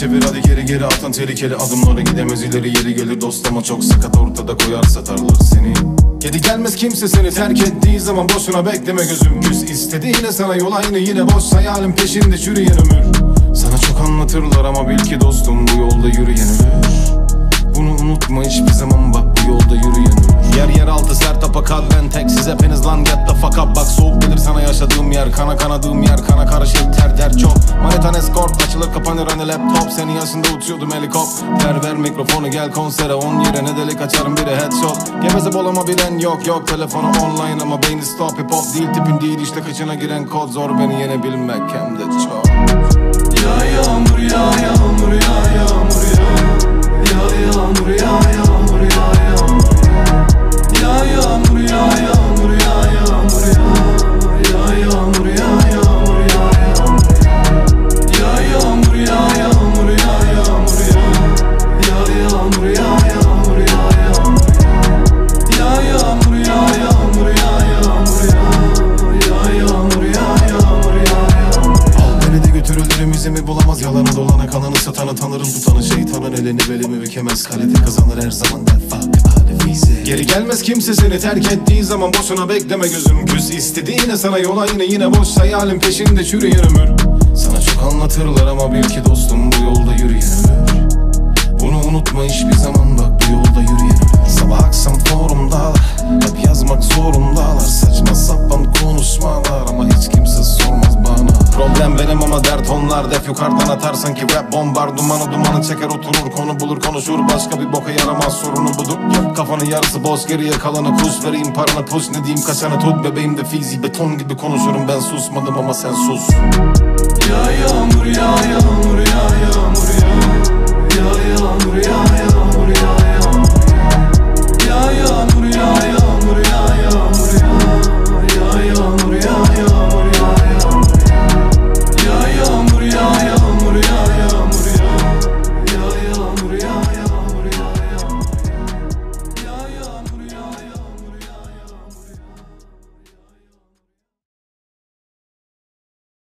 çevir Hadi geri geri atın tehlikeli adımları. Gidemez ileri yeri gelir dost ama çok sakat Ortada koyar satarlar seni. Geri gelmez kimse seni terk ettiği zaman Boşuna bekleme gözüm. Küs istedi yine sana yol aynı Yine boş hayalin peşinde çürüyen ömür. Sana çok anlatırlar ama bil ki dostum Bu yolda yürüyen ölür bunu unutma hiçbir zaman bak bu yolda yürüyen ölür Yer yer altı sert apakat ben tek siz hepiniz lan get the fuck up. Bak soğuk yaşadığım yer kana kanadığım yer kana karışır ter ter çok. Manitan escort açılır kapanır hani laptop. Senin yaşında uçuyordum helikopter. Ver mikrofonu gel konsere. On yere ne delik açarım biri headshot. Geveze bolama bilen yok yok. Telefonu online ama beyni stop hip hop değil. Tipin değil işte kıçına giren kod zor. Beni yenebilmek hem de çok. Ya yağmur ya yağmur ya yağmur dolana kanını satanı tanırım tutanı Şeytanın elini belimi bükemez. Kalite kazanır her zaman that Geri gelmez kimse seni terk ettiği zaman Boşuna bekleme gözüm. Küs istedi yine sana yol aynı Yine boş hayalin peşinde çürüyen ömür. Sana çok anlatırlar ama bil ki dostum Bu yolda yürüyen ölür bunu unutma hiçbir Benim ama dert onlar. Def yukarıdan atarsan ki rap bombar. Dumanı dumanı çeker oturur Konu bulur konuşur. Başka bir boka yaramaz sorunu budur. Kafanın yarısı boş geriye kalanı kuş Vereyim paranı push ne diyeyim kaçanı tut. Bebeğim de fizi beton gibi konuşurum. Ben susmadım ama sen sus. Ya yağmur ya yağmur